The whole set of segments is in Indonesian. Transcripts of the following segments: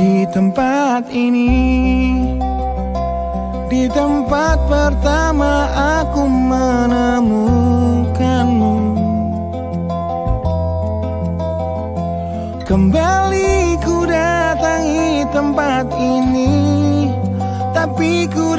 di tempat ini. Di tempat pertama aku menemukanmu. Kembali ku datangi tempat ini Tapi ku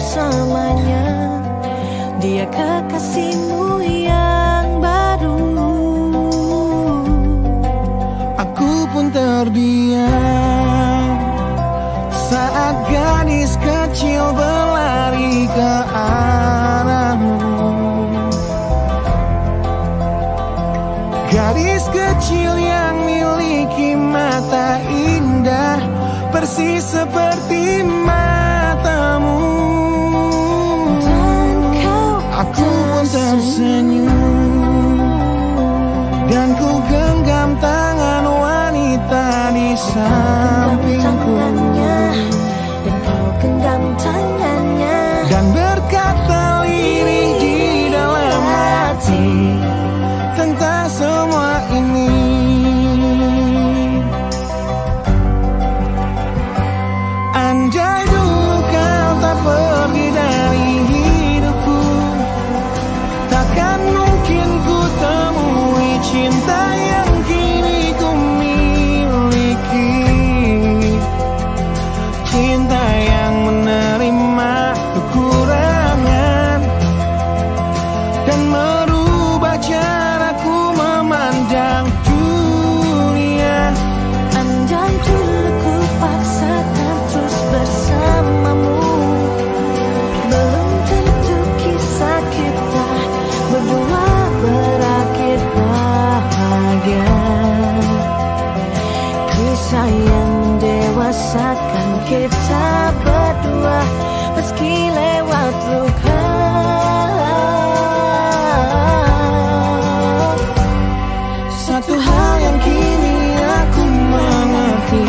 bersamanya. Dia kekasihmu yang baru. Aku pun terdiam. Saat gadis kecil berlari ke arahmu. Gadis kecil yang miliki mata indah Persis seperti matamu Dan ku genggam tangan wanita di sampingku kita berdua Meski lewat luka. Satu hal yang kini aku mengerti.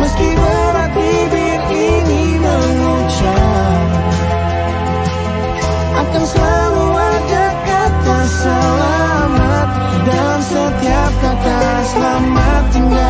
Meski berat bibir ini mengucap Akan selalu ada kata selamat. Dalam setiap kata selamat tinggal